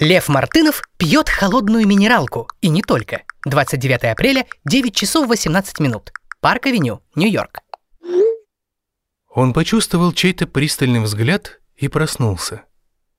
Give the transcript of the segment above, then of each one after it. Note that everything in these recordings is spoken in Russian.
Лев Мартынов пьет холодную минералку. И не только. 29 апреля, 9 часов 18 минут. Парк-авеню, Нью-Йорк. Он почувствовал чей-то пристальный взгляд и проснулся.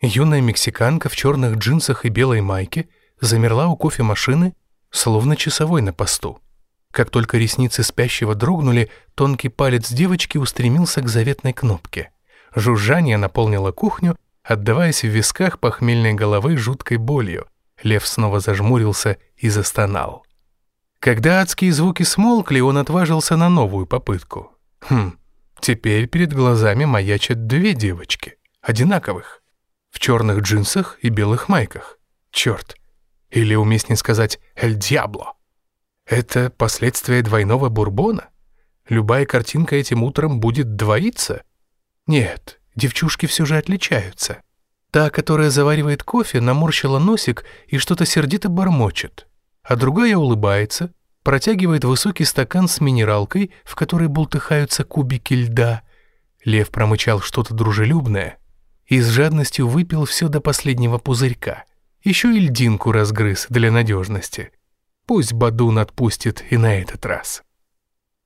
Юная мексиканка в черных джинсах и белой майке замерла у кофемашины, словно часовой на посту. Как только ресницы спящего дрогнули, тонкий палец девочки устремился к заветной кнопке. Жужжание наполнило кухню, отдаваясь в висках похмельной головы жуткой болью. Лев снова зажмурился и застонал. Когда адские звуки смолкли, он отважился на новую попытку. Хм, теперь перед глазами маячат две девочки, одинаковых, в черных джинсах и белых майках. Черт. Или уместнее сказать «Эль Диабло». Это последствия двойного бурбона? Любая картинка этим утром будет двоиться? Нет, девчушки все же отличаются. Та, которая заваривает кофе, наморщила носик и что-то сердито бормочет, а другая улыбается, протягивает высокий стакан с минералкой, в которой бултыхаются кубики льда. Лев промычал что-то дружелюбное и с жадностью выпил все до последнего пузырька. Еще и льдинку разгрыз для надежности. Пусть Бадун отпустит и на этот раз.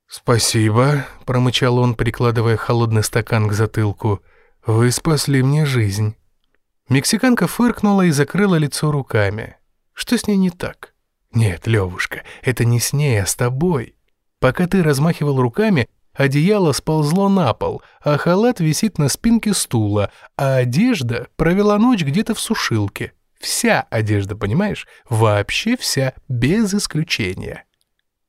«Спасибо», — промычал он, прикладывая холодный стакан к затылку. «Вы спасли мне жизнь». Мексиканка фыркнула и закрыла лицо руками. Что с ней не так? Нет, Левушка, это не с ней, а с тобой. Пока ты размахивал руками, одеяло сползло на пол, а халат висит на спинке стула, а одежда провела ночь где-то в сушилке. Вся одежда, понимаешь? Вообще вся, без исключения.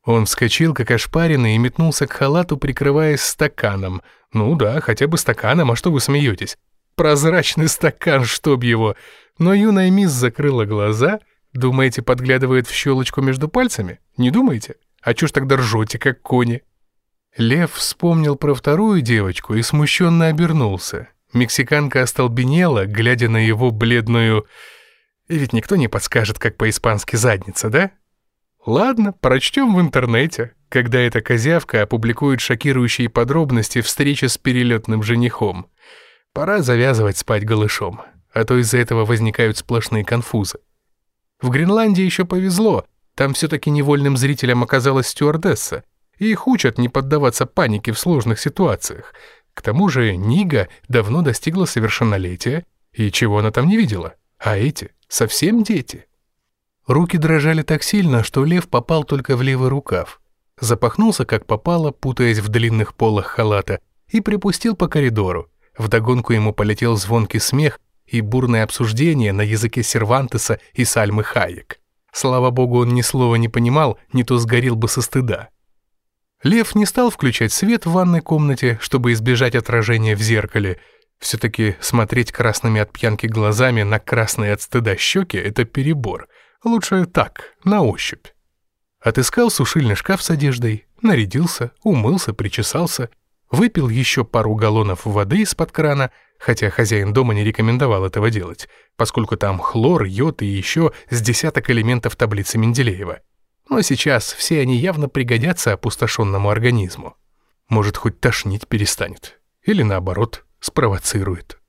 Он вскочил, как ошпаренный, и метнулся к халату, прикрываясь стаканом. Ну да, хотя бы стаканом, а что вы смеетесь? Прозрачный стакан, чтоб его. Но юная мисс закрыла глаза. Думаете, подглядывает в щелочку между пальцами? Не думаете? А чё ж тогда ржете, как кони? Лев вспомнил про вторую девочку и смущенно обернулся. Мексиканка остолбенела, глядя на его бледную... И ведь никто не подскажет, как по-испански задница, да? Ладно, прочтем в интернете, когда эта козявка опубликует шокирующие подробности встречи с перелетным женихом. Пора завязывать спать голышом, а то из-за этого возникают сплошные конфузы. В Гренландии еще повезло, там все-таки невольным зрителям оказалась стюардесса, и их учат не поддаваться панике в сложных ситуациях. К тому же Нига давно достигла совершеннолетия, и чего она там не видела, а эти совсем дети. Руки дрожали так сильно, что лев попал только в левый рукав. Запахнулся как попало, путаясь в длинных полах халата, и припустил по коридору. Вдогонку ему полетел звонкий смех и бурное обсуждение на языке Сервантеса и Сальмы Хайек. Слава богу, он ни слова не понимал, не то сгорел бы со стыда. Лев не стал включать свет в ванной комнате, чтобы избежать отражения в зеркале. Все-таки смотреть красными от пьянки глазами на красные от стыда щеки — это перебор — Лучше так, на ощупь. Отыскал сушильный шкаф с одеждой, нарядился, умылся, причесался, выпил еще пару галлонов воды из-под крана, хотя хозяин дома не рекомендовал этого делать, поскольку там хлор, йод и еще с десяток элементов таблицы Менделеева. Но сейчас все они явно пригодятся опустошенному организму. Может, хоть тошнить перестанет. Или наоборот, спровоцирует.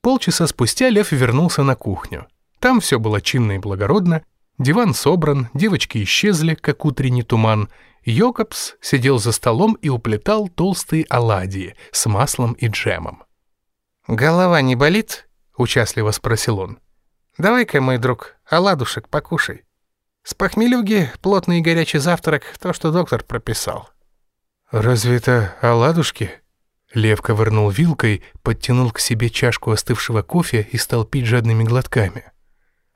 Полчаса спустя Лев вернулся на кухню. Там все было чинно и благородно, диван собран, девочки исчезли, как утренний туман. Йокобс сидел за столом и уплетал толстые оладьи с маслом и джемом. «Голова не болит?» — участливо спросил он. «Давай-ка, мой друг, оладушек покушай. С похмелюги плотный и горячий завтрак, то, что доктор прописал». «Разве это оладушки?» Лев ковырнул вилкой, подтянул к себе чашку остывшего кофе и стал пить жадными глотками.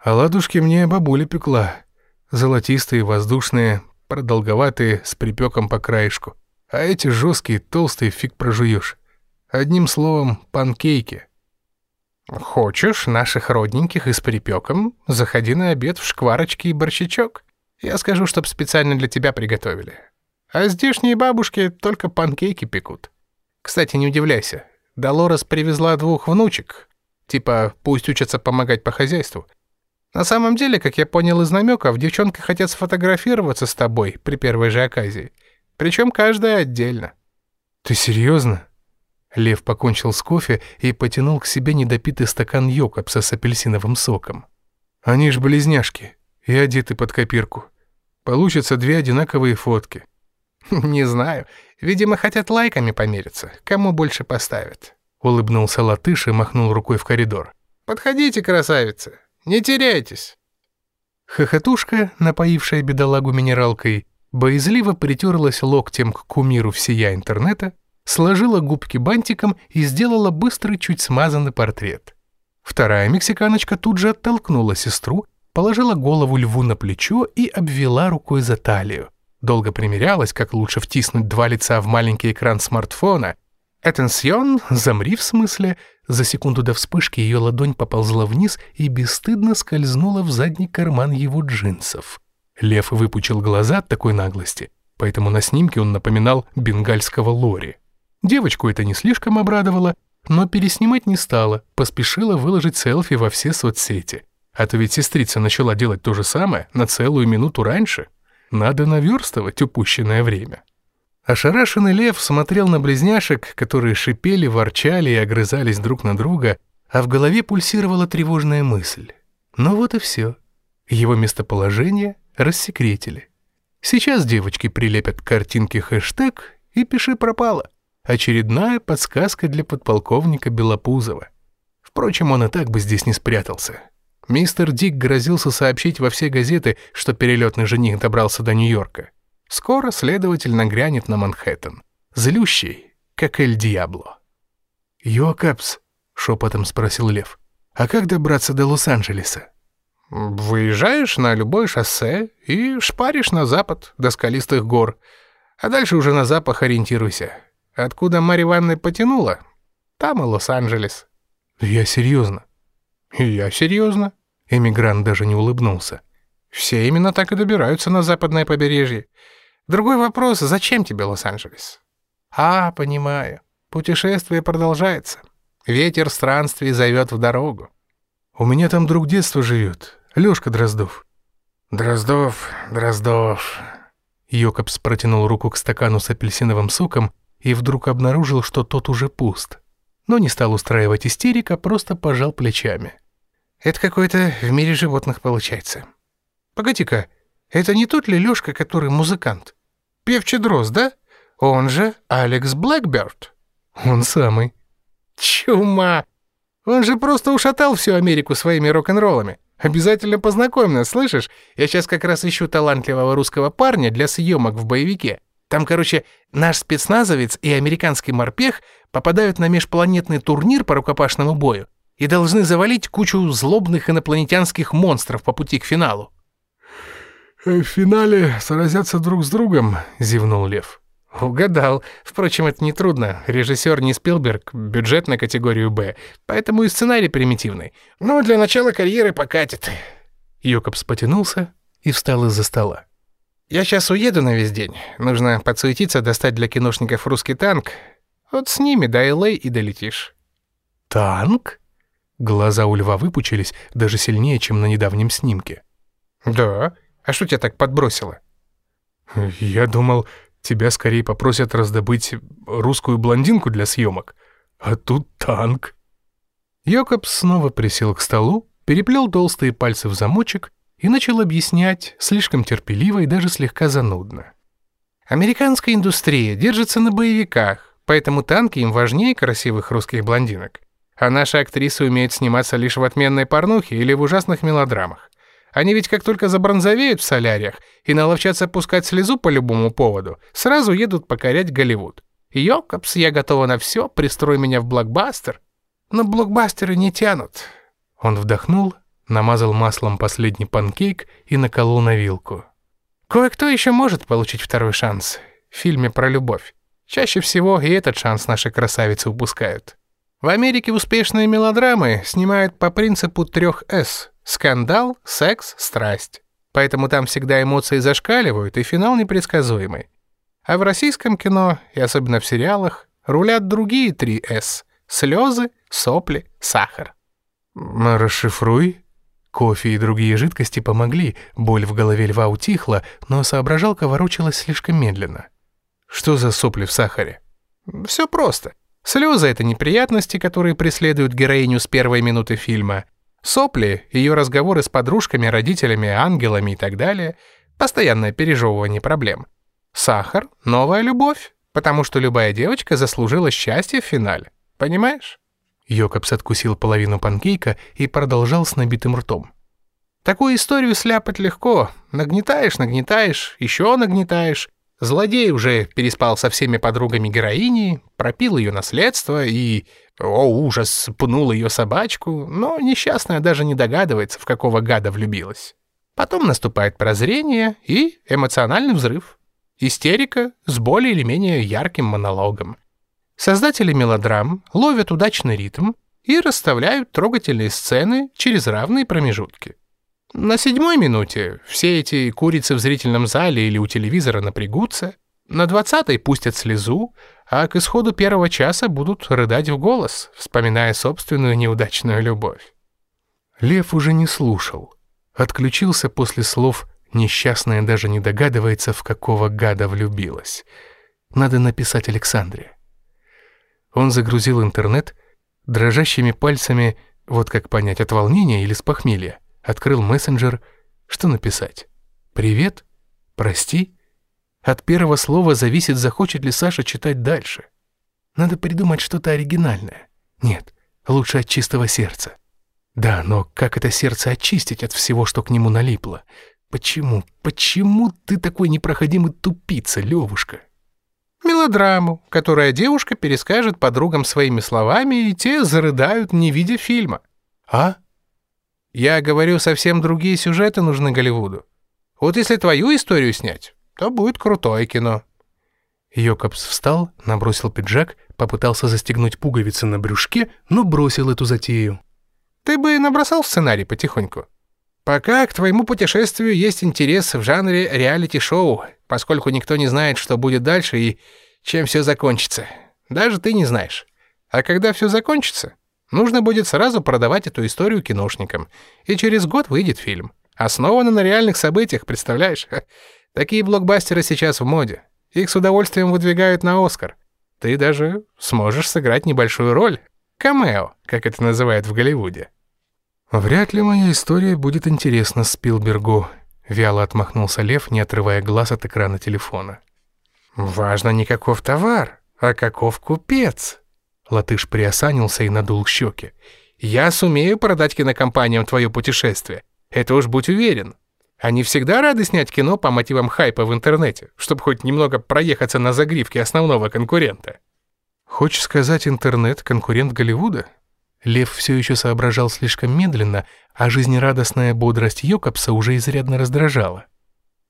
Оладушки мне бабуля пекла. Золотистые, воздушные, продолговатые, с припеком по краешку. А эти жесткие, толстые, фиг прожуешь. Одним словом, панкейки. Хочешь наших родненьких и с припеком? Заходи на обед в шкварочки и борщичок. Я скажу, чтоб специально для тебя приготовили. А здешние бабушки только панкейки пекут. Кстати, не удивляйся. Долорес привезла двух внучек. Типа, пусть учатся помогать по хозяйству. На самом деле, как я понял из намеков, девчонки хотят сфотографироваться с тобой при первой же оказии. Причем каждая отдельно. Ты серьезно? Лев покончил с кофе и потянул к себе недопитый стакан йокопса с апельсиновым соком. «Они ж близняшки и одеты под копирку. Получатся две одинаковые фотки». «Не знаю. Видимо, хотят лайками помериться. Кому больше поставят?» Улыбнулся латыш и махнул рукой в коридор. «Подходите, красавицы. Не теряйтесь». Хохотушка, напоившая бедолагу минералкой, боязливо притерлась локтем к кумиру всея интернета, сложила губки бантиком и сделала быстрый, чуть смазанный портрет. Вторая мексиканочка тут же оттолкнула сестру, положила голову льву на плечо и обвела рукой за талию. Долго примерялась, как лучше втиснуть два лица в маленький экран смартфона. «Этенсьон, замри в смысле». За секунду до вспышки ее ладонь поползла вниз и бесстыдно скользнула в задний карман его джинсов. Лев выпучил глаза от такой наглости, поэтому на снимке он напоминал бенгальского лори. Девочку это не слишком обрадовало, но переснимать не стала, поспешила выложить селфи во все соцсети. А то ведь сестрица начала делать то же самое на целую минуту раньше. Надо наверстывать упущенное время. Ошарашенный лев смотрел на близняшек, которые шипели, ворчали и огрызались друг на друга, а в голове пульсировала тревожная мысль. Ну вот и все. Его местоположение рассекретили. Сейчас девочки прилепят к картинке хэштег и пиши пропало. Очередная подсказка для подполковника Белопузова. Впрочем, он и так бы здесь не спрятался. Мистер Дик грозился сообщить во все газеты, что перелетный жених добрался до Нью-Йорка. Скоро следователь нагрянет на Манхэттен. Злющий, как Эль Диабло. «Йокапс», — шепотом спросил Лев, — «а как добраться до Лос-Анджелеса?» «Выезжаешь на любое шоссе и шпаришь на запад до скалистых гор, а дальше уже на запах ориентируйся. Откуда Марья Ивановна потянула, там и Лос-Анджелес. Я серьезно. Я серьезно. Эмигрант даже не улыбнулся. Все именно так и добираются на западное побережье. Другой вопрос, зачем тебе Лос-Анджелес? А, понимаю. Путешествие продолжается. Ветер странствий зовет в дорогу. У меня там друг детства живет, Лёшка Дроздов. Дроздов, Дроздов. Йокобс протянул руку к стакану с апельсиновым соком и вдруг обнаружил, что тот уже пуст. Но не стал устраивать истерик, а просто пожал плечами. «Это какой-то в мире животных получается. Погоди-ка, это не тот ли Лёшка, который музыкант? Певчий дрозд, да? Он же Алекс Блэкберт». «Он самый». «Чума! Он же просто ушатал всю Америку своими рок-н-роллами. Обязательно познакомь нас, слышишь? Я сейчас как раз ищу талантливого русского парня для съемок в боевике. Там, короче, наш спецназовец и американский морпех попадают на межпланетный турнир по рукопашному бою и должны завалить кучу злобных инопланетянских монстров по пути к финалу. «Э, «В финале сразятся друг с другом», — зевнул Лев. «Угадал. Впрочем, это нетрудно. Режиссер не Спилберг, бюджет на категорию «Б», поэтому и сценарий примитивный. Но для начала карьеры покатит». Йокобс потянулся и встал из-за стола. Я сейчас уеду на весь день. Нужно подсуетиться, достать для киношников русский танк. Вот с ними до Л.А. и долетишь». «Танк?» Глаза у льва выпучились даже сильнее, чем на недавнем снимке. «Да? А что тебя так подбросило?» «Я думал, тебя скорее попросят раздобыть русскую блондинку для съемок. А тут танк». Йокоб снова присел к столу, переплел толстые пальцы в замочек и начал объяснять, слишком терпеливо и даже слегка занудно. «Американская индустрия держится на боевиках, поэтому танки им важнее красивых русских блондинок. А наши актрисы умеют сниматься лишь в отменной порнухе или в ужасных мелодрамах. Они ведь как только забронзовеют в соляриях и наловчатся пускать слезу по любому поводу, сразу едут покорять Голливуд. Йокопс, я готова на все, пристрой меня в блокбастер. Но блокбастеры не тянут». Он вдохнул намазал маслом последний панкейк и наколол на вилку. «Кое-кто еще может получить второй шанс. В фильме про любовь. Чаще всего и этот шанс наши красавицы упускают. В Америке успешные мелодрамы снимают по принципу трех «С» — скандал, секс, страсть. Поэтому там всегда эмоции зашкаливают, и финал непредсказуемый. А в российском кино, и особенно в сериалах, рулят другие три «С» — слезы, сопли, сахар. «Расшифруй», Кофе и другие жидкости помогли, боль в голове льва утихла, но соображалка ворочалась слишком медленно. Что за сопли в сахаре? Все просто. Слезы — это неприятности, которые преследуют героиню с первой минуты фильма. Сопли, ее разговоры с подружками, родителями, ангелами и так далее — постоянное пережевывание проблем. Сахар — новая любовь, потому что любая девочка заслужила счастье в финале. Понимаешь? Йокобс откусил половину панкейка и продолжал с набитым ртом. Такую историю сляпать легко. Нагнетаешь, нагнетаешь, еще нагнетаешь. Злодей уже переспал со всеми подругами героини, пропил ее наследство и, о ужас, пнул ее собачку, но несчастная даже не догадывается, в какого гада влюбилась. Потом наступает прозрение и эмоциональный взрыв. Истерика с более или менее ярким монологом. Создатели мелодрам ловят удачный ритм и расставляют трогательные сцены через равные промежутки. На седьмой минуте все эти курицы в зрительном зале или у телевизора напрягутся, на двадцатой пустят слезу, а к исходу первого часа будут рыдать в голос, вспоминая собственную неудачную любовь. Лев уже не слушал. Отключился после слов «несчастная даже не догадывается, в какого гада влюбилась». Надо написать Александре. Он загрузил интернет, дрожащими пальцами, вот как понять, от волнения или с похмелья, Открыл мессенджер. Что написать? «Привет? Прости?» От первого слова зависит, захочет ли Саша читать дальше. Надо придумать что-то оригинальное. Нет, лучше от чистого сердца. Да, но как это сердце очистить от всего, что к нему налипло? Почему, почему ты такой непроходимый тупица, Левушка? Мелодраму, которая девушка перескажет подругам своими словами, и те зарыдают, не видя фильма. А? Я говорю, совсем другие сюжеты нужны Голливуду. Вот если твою историю снять, то будет крутое кино». Йокобс встал, набросил пиджак, попытался застегнуть пуговицы на брюшке, но бросил эту затею. «Ты бы набросал сценарий потихоньку. Пока к твоему путешествию есть интерес в жанре реалити-шоу, поскольку никто не знает, что будет дальше и чем все закончится. Даже ты не знаешь. А когда все закончится, Нужно будет сразу продавать эту историю киношникам. И через год выйдет фильм. Основанный на реальных событиях, представляешь? Такие блокбастеры сейчас в моде. Их с удовольствием выдвигают на Оскар. Ты даже сможешь сыграть небольшую роль. Камео, как это называют в Голливуде. «Вряд ли моя история будет интересна Спилбергу», — вяло отмахнулся Лев, не отрывая глаз от экрана телефона. «Важно не каков товар, а каков купец», Латыш приосанился и надул щеки. «Я сумею продать кинокомпаниям твое путешествие. Это уж будь уверен. Они всегда рады снять кино по мотивам хайпа в интернете, чтобы хоть немного проехаться на загривке основного конкурента». «Хочешь сказать, интернет — конкурент Голливуда?» Лев все еще соображал слишком медленно, а жизнерадостная бодрость Йокобса уже изрядно раздражала.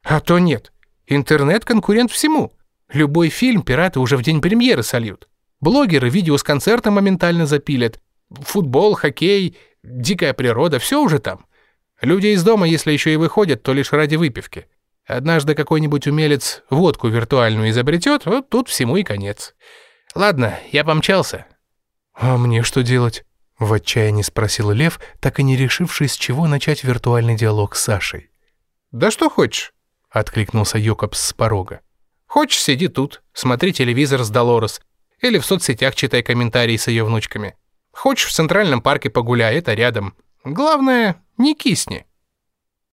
«А то нет. Интернет — конкурент всему. Любой фильм пираты уже в день премьеры сольют. Блогеры видео с концерта моментально запилят. Футбол, хоккей, дикая природа, все уже там. Люди из дома, если еще и выходят, то лишь ради выпивки. Однажды какой-нибудь умелец водку виртуальную изобретет, вот тут всему и конец. Ладно, я помчался. А мне что делать? В отчаянии спросил Лев, так и не решившись, с чего начать виртуальный диалог с Сашей. «Да что хочешь», — откликнулся Йокобс с порога. «Хочешь, сиди тут, смотри телевизор с Долорес. Или в соцсетях читай комментарии с ее внучками. Хочешь, в Центральном парке погуляй, это рядом. Главное, не кисни.